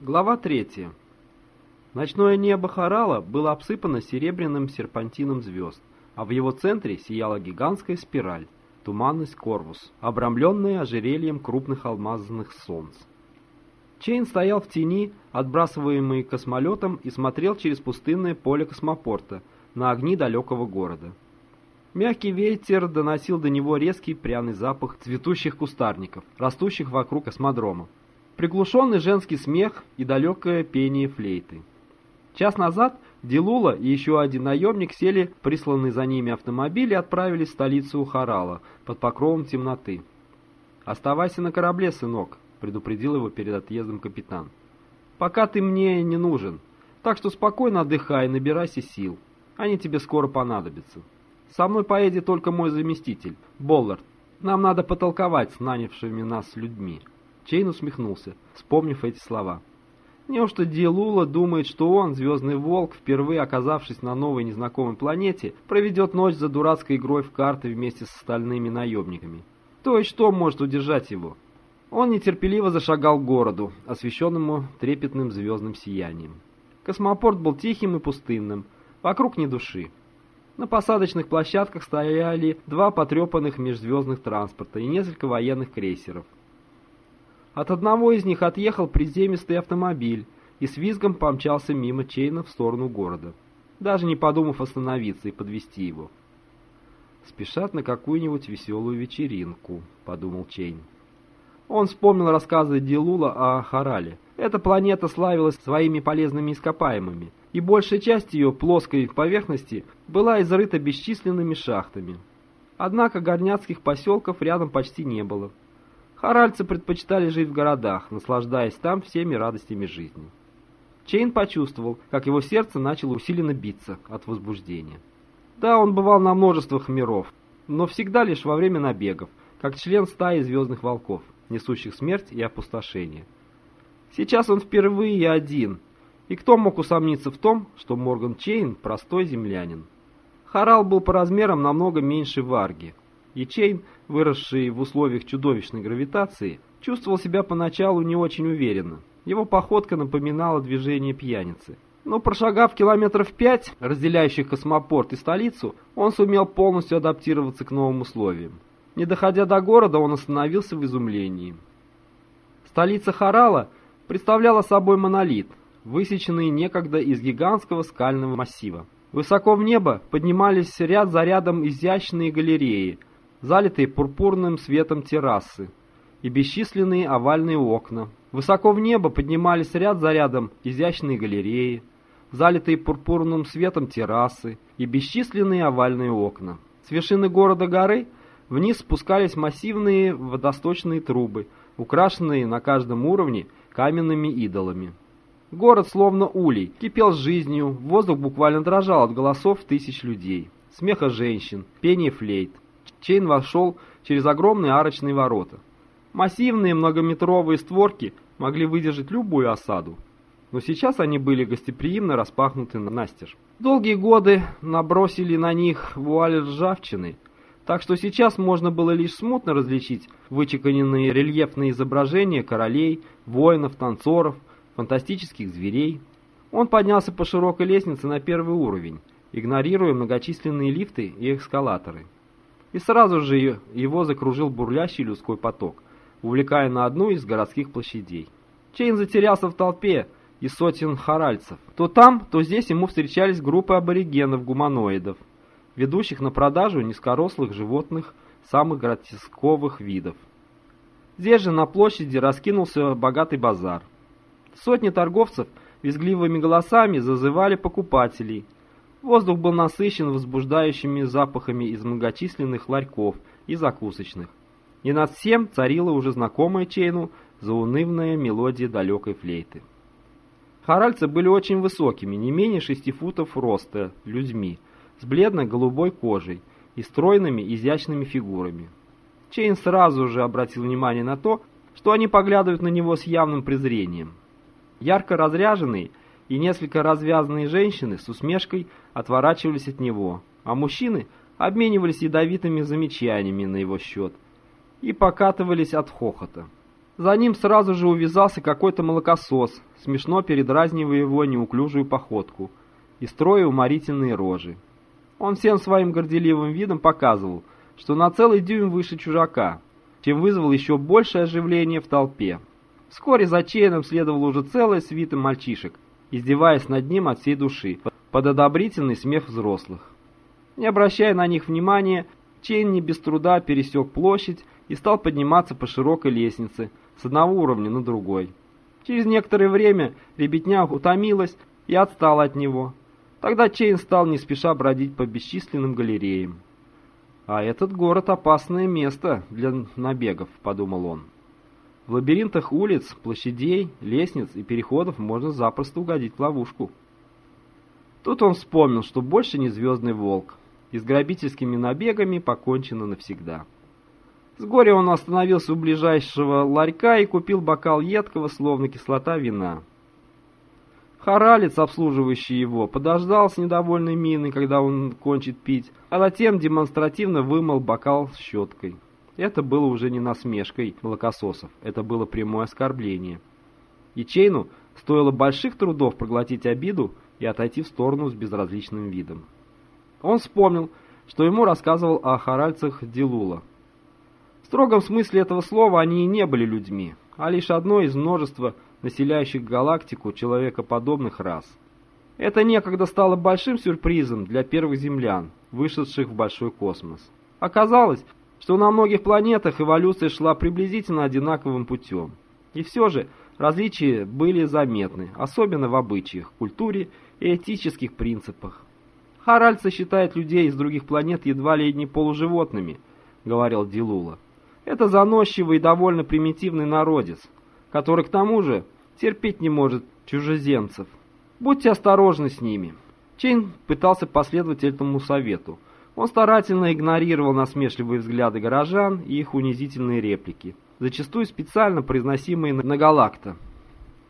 Глава 3. Ночное небо Харала было обсыпано серебряным серпантином звезд, а в его центре сияла гигантская спираль, туманность Корвус, обрамленная ожерельем крупных алмазных солнц. Чейн стоял в тени, отбрасываемый космолетом, и смотрел через пустынное поле космопорта на огни далекого города. Мягкий ветер доносил до него резкий пряный запах цветущих кустарников, растущих вокруг космодрома приглушенный женский смех и далекое пение флейты. Час назад Дилула и еще один наемник сели присланный за ними автомобиль и отправились в столицу Харала под покровом темноты. «Оставайся на корабле, сынок», — предупредил его перед отъездом капитан. «Пока ты мне не нужен, так что спокойно отдыхай и набирайся сил. Они тебе скоро понадобятся. Со мной поедет только мой заместитель, Боллард. Нам надо потолковать с нанявшими нас людьми». Чейн усмехнулся, вспомнив эти слова. Неужто Дилулло думает, что он, Звездный Волк, впервые оказавшись на новой незнакомой планете, проведет ночь за дурацкой игрой в карты вместе с остальными наемниками? То есть что может удержать его? Он нетерпеливо зашагал к городу, освещенному трепетным звездным сиянием. Космопорт был тихим и пустынным, вокруг ни души. На посадочных площадках стояли два потрепанных межзвездных транспорта и несколько военных крейсеров. От одного из них отъехал приземистый автомобиль и с визгом помчался мимо Чейна в сторону города, даже не подумав остановиться и подвести его. «Спешат на какую-нибудь веселую вечеринку», — подумал Чейн. Он вспомнил рассказы Дилулло о Харале. Эта планета славилась своими полезными ископаемыми, и большая часть ее плоской поверхности была изрыта бесчисленными шахтами. Однако горняцких поселков рядом почти не было. Харальцы предпочитали жить в городах, наслаждаясь там всеми радостями жизни. Чейн почувствовал, как его сердце начало усиленно биться от возбуждения. Да, он бывал на множествах миров, но всегда лишь во время набегов, как член стаи звездных волков, несущих смерть и опустошение. Сейчас он впервые один, и кто мог усомниться в том, что Морган Чейн – простой землянин? Харал был по размерам намного меньше Варги, и Чейн, выросший в условиях чудовищной гравитации, чувствовал себя поначалу не очень уверенно. Его походка напоминала движение пьяницы. Но прошагав километров пять, разделяющих космопорт и столицу, он сумел полностью адаптироваться к новым условиям. Не доходя до города, он остановился в изумлении. Столица Харала представляла собой монолит, высеченный некогда из гигантского скального массива. Высоко в небо поднимались ряд за рядом изящные галереи, залитые пурпурным светом террасы и бесчисленные овальные окна. Высоко в небо поднимались ряд за рядом изящные галереи, залитые пурпурным светом террасы и бесчисленные овальные окна. С вершины города горы вниз спускались массивные водосточные трубы, украшенные на каждом уровне каменными идолами. Город, словно улей, кипел жизнью, воздух буквально дрожал от голосов тысяч людей, смеха женщин, пения флейт. Чейн вошел через огромные арочные ворота. Массивные многометровые створки могли выдержать любую осаду, но сейчас они были гостеприимно распахнуты настежь. Долгие годы набросили на них вуаль ржавчины, так что сейчас можно было лишь смутно различить вычеканенные рельефные изображения королей, воинов, танцоров, фантастических зверей. Он поднялся по широкой лестнице на первый уровень, игнорируя многочисленные лифты и эскалаторы и сразу же его закружил бурлящий людской поток, увлекая на одну из городских площадей. Чейн затерялся в толпе из сотен харальцев. То там, то здесь ему встречались группы аборигенов-гуманоидов, ведущих на продажу низкорослых животных самых гротесковых видов. Здесь же на площади раскинулся богатый базар. Сотни торговцев визгливыми голосами зазывали покупателей – Воздух был насыщен возбуждающими запахами из многочисленных ларьков и закусочных. И над всем царила уже знакомая Чейну заунывная мелодия далекой флейты. Харальцы были очень высокими, не менее шести футов роста, людьми, с бледно-голубой кожей и стройными изящными фигурами. Чейн сразу же обратил внимание на то, что они поглядывают на него с явным презрением. Ярко разряженные и несколько развязанные женщины с усмешкой отворачивались от него, а мужчины обменивались ядовитыми замечаниями на его счет и покатывались от хохота. За ним сразу же увязался какой-то молокосос, смешно передразнивая его неуклюжую походку и строя уморительные рожи. Он всем своим горделивым видом показывал, что на целый дюйм выше чужака, чем вызвал еще большее оживление в толпе. Вскоре за Чейном следовала уже целая свита мальчишек, издеваясь над ним от всей души, под одобрительный смех взрослых. Не обращая на них внимания, Чейн не без труда пересек площадь и стал подниматься по широкой лестнице с одного уровня на другой. Через некоторое время ребятня утомилась и отстала от него. Тогда Чейн стал не спеша бродить по бесчисленным галереям. «А этот город — опасное место для набегов», — подумал он. В лабиринтах улиц, площадей, лестниц и переходов можно запросто угодить в ловушку. Тут он вспомнил, что больше не звездный волк, и с грабительскими набегами покончено навсегда. С горя он остановился у ближайшего ларька и купил бокал едкого, словно кислота вина. Харалец, обслуживающий его, подождал с недовольной миной, когда он кончит пить, а затем демонстративно вымыл бокал щеткой. Это было уже не насмешкой молокососов, это было прямое оскорбление. И Чейну стоило больших трудов проглотить обиду и отойти в сторону с безразличным видом. Он вспомнил, что ему рассказывал о харальцах Дилула. В строгом смысле этого слова они и не были людьми, а лишь одно из множества населяющих галактику человекоподобных рас. Это некогда стало большим сюрпризом для первых землян, вышедших в большой космос. Оказалось, что на многих планетах эволюция шла приблизительно одинаковым путем. И все же различия были заметны, особенно в обычаях, культуре и этических принципах. Харальцы считают людей из других планет едва ли не полуживотными, говорил Дилула. Это заносчивый и довольно примитивный народец, который к тому же терпеть не может чужеземцев. Будьте осторожны с ними. Чейн пытался последовать этому совету. Он старательно игнорировал насмешливые взгляды горожан и их унизительные реплики, зачастую специально произносимые на галакта.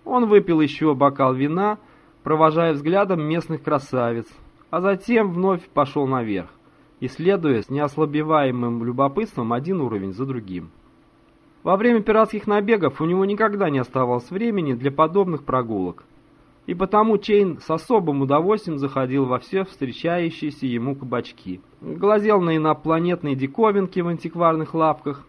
Он выпил еще бокал вина, провожая взглядом местных красавиц, а затем вновь пошел наверх, исследуя с неослабеваемым любопытством один уровень за другим. Во время пиратских набегов у него никогда не оставалось времени для подобных прогулок и потому Чейн с особым удовольствием заходил во все встречающиеся ему кабачки. Глазел на инопланетные диковинки в антикварных лавках,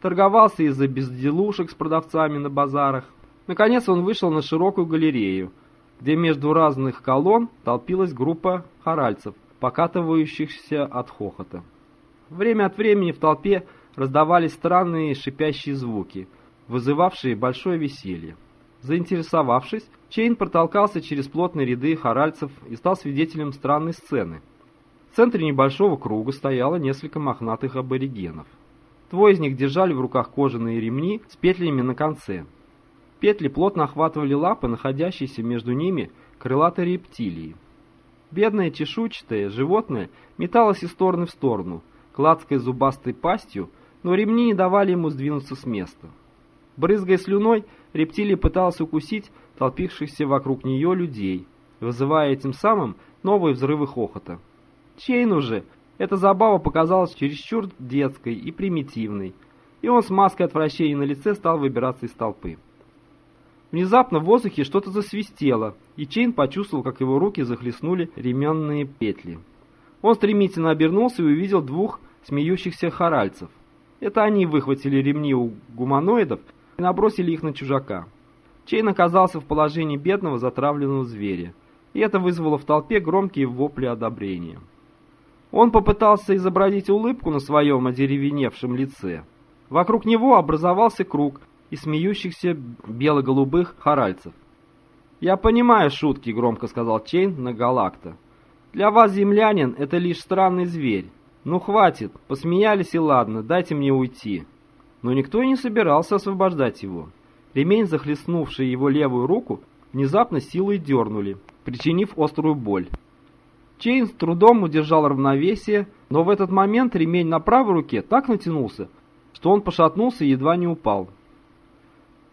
торговался из-за безделушек с продавцами на базарах. Наконец он вышел на широкую галерею, где между разных колонн толпилась группа хоральцев, покатывающихся от хохота. Время от времени в толпе раздавались странные шипящие звуки, вызывавшие большое веселье. Заинтересовавшись, Чейн протолкался через плотные ряды хоральцев и стал свидетелем странной сцены. В центре небольшого круга стояло несколько мохнатых аборигенов. Двое из них держали в руках кожаные ремни с петлями на конце. Петли плотно охватывали лапы, находящиеся между ними крылатой рептилии. Бедное чешуйчатое животное металось из стороны в сторону, клацкой зубастой пастью, но ремни не давали ему сдвинуться с места. Брызгая слюной, рептилия пыталась укусить толпившихся вокруг нее людей, вызывая этим самым новые взрывы хохота. Чейну же эта забава показалась чересчур детской и примитивной, и он с маской отвращения на лице стал выбираться из толпы. Внезапно в воздухе что-то засвистело, и Чейн почувствовал, как его руки захлестнули ременные петли. Он стремительно обернулся и увидел двух смеющихся хоральцев. Это они выхватили ремни у гуманоидов и набросили их на чужака. Чейн оказался в положении бедного затравленного зверя, и это вызвало в толпе громкие вопли одобрения. Он попытался изобразить улыбку на своем одеревеневшем лице. Вокруг него образовался круг из смеющихся бело-голубых харальцев. «Я понимаю шутки», — громко сказал Чейн на галакто. «Для вас, землянин, это лишь странный зверь. Ну хватит, посмеялись и ладно, дайте мне уйти» но никто и не собирался освобождать его. Ремень, захлестнувший его левую руку, внезапно с силой дернули, причинив острую боль. Чейн с трудом удержал равновесие, но в этот момент ремень на правой руке так натянулся, что он пошатнулся и едва не упал.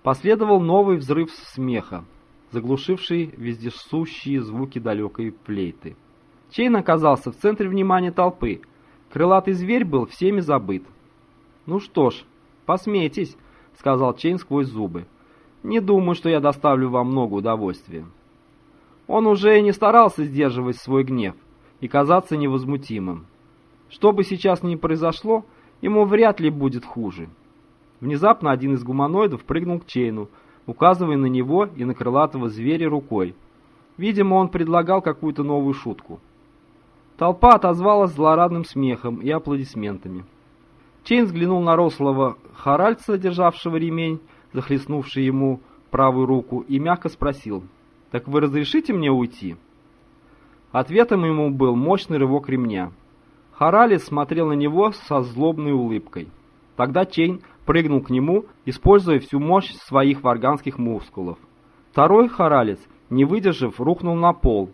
Последовал новый взрыв смеха, заглушивший вездесущие звуки далекой флейты. Чейн оказался в центре внимания толпы. Крылатый зверь был всеми забыт. Ну что ж, «Посмейтесь», — сказал Чейн сквозь зубы. «Не думаю, что я доставлю вам много удовольствия». Он уже не старался сдерживать свой гнев и казаться невозмутимым. Что бы сейчас ни произошло, ему вряд ли будет хуже. Внезапно один из гуманоидов прыгнул к Чейну, указывая на него и на крылатого зверя рукой. Видимо, он предлагал какую-то новую шутку. Толпа отозвалась злорадным смехом и аплодисментами. Чейн взглянул на рослого Харальца, державшего ремень, захлестнувший ему правую руку, и мягко спросил, «Так вы разрешите мне уйти?» Ответом ему был мощный рывок ремня. Харалец смотрел на него со злобной улыбкой. Тогда Чейн прыгнул к нему, используя всю мощь своих варганских мускулов. Второй Харалец, не выдержав, рухнул на пол.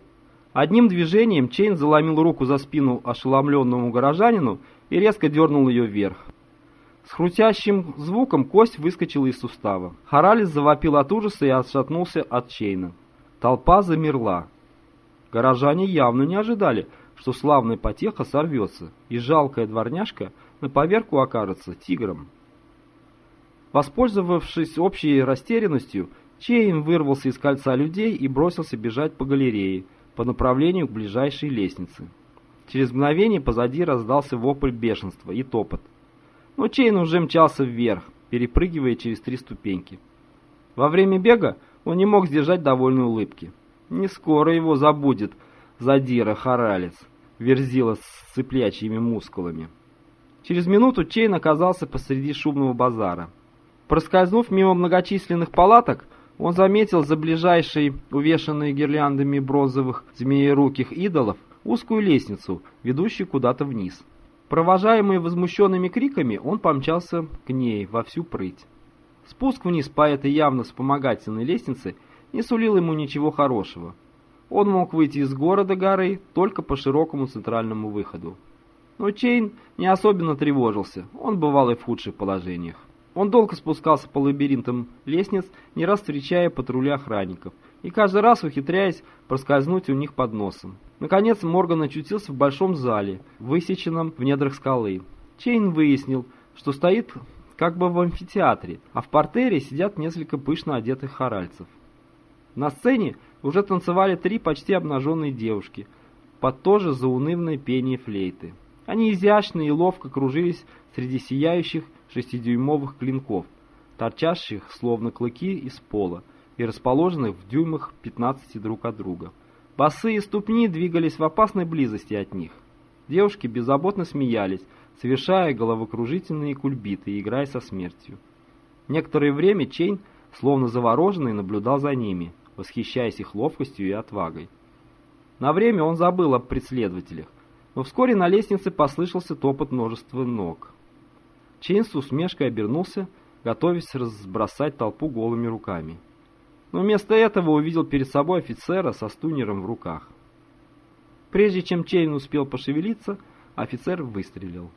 Одним движением Чейн заломил руку за спину ошеломленному горожанину и резко дернул ее вверх. С хрустящим звуком кость выскочила из сустава. Харалец завопил от ужаса и отшатнулся от Чейна. Толпа замерла. Горожане явно не ожидали, что славная потеха сорвется, и жалкая дворняжка на поверку окажется тигром. Воспользовавшись общей растерянностью, Чейн вырвался из кольца людей и бросился бежать по галерее по направлению к ближайшей лестнице. Через мгновение позади раздался вопль бешенства и топот. Но Чейн уже мчался вверх, перепрыгивая через три ступеньки. Во время бега он не мог сдержать довольной улыбки. Не скоро его забудет задира Харалец, верзила с цыплячьими мускулами. Через минуту Чейн оказался посреди шумного базара. Проскользнув мимо многочисленных палаток, он заметил за ближайшей, увешанной гирляндами бронзовых змееруких идолов, узкую лестницу, ведущую куда-то вниз. Провожаемый возмущенными криками, он помчался к ней во всю прыть. Спуск вниз по этой явно вспомогательной лестнице – не сулил ему ничего хорошего. Он мог выйти из города горы только по широкому центральному выходу. Но Чейн не особенно тревожился, он бывал и в худших положениях. Он долго спускался по лабиринтам лестниц, не раз встречая патрули охранников, и каждый раз ухитряясь проскользнуть у них под носом. Наконец Морган очутился в большом зале, высеченном в недрах скалы. Чейн выяснил, что стоит как бы в амфитеатре, а в партере сидят несколько пышно одетых хоральцев. На сцене уже танцевали три почти обнаженные девушки под тоже заунывное пение флейты. Они изящно и ловко кружились среди сияющих шестидюймовых клинков, торчащих словно клыки из пола и расположенных в дюймах 15 друг от друга. Босые ступни двигались в опасной близости от них. Девушки беззаботно смеялись, совершая головокружительные кульбиты и играя со смертью. Некоторое время Чейн, словно завороженный, наблюдал за ними – восхищаясь их ловкостью и отвагой. На время он забыл о преследователях, но вскоре на лестнице послышался топот множества ног. Чейн с усмешкой обернулся, готовясь разбросать толпу голыми руками. Но вместо этого увидел перед собой офицера со стунером в руках. Прежде чем Чейн успел пошевелиться, офицер выстрелил.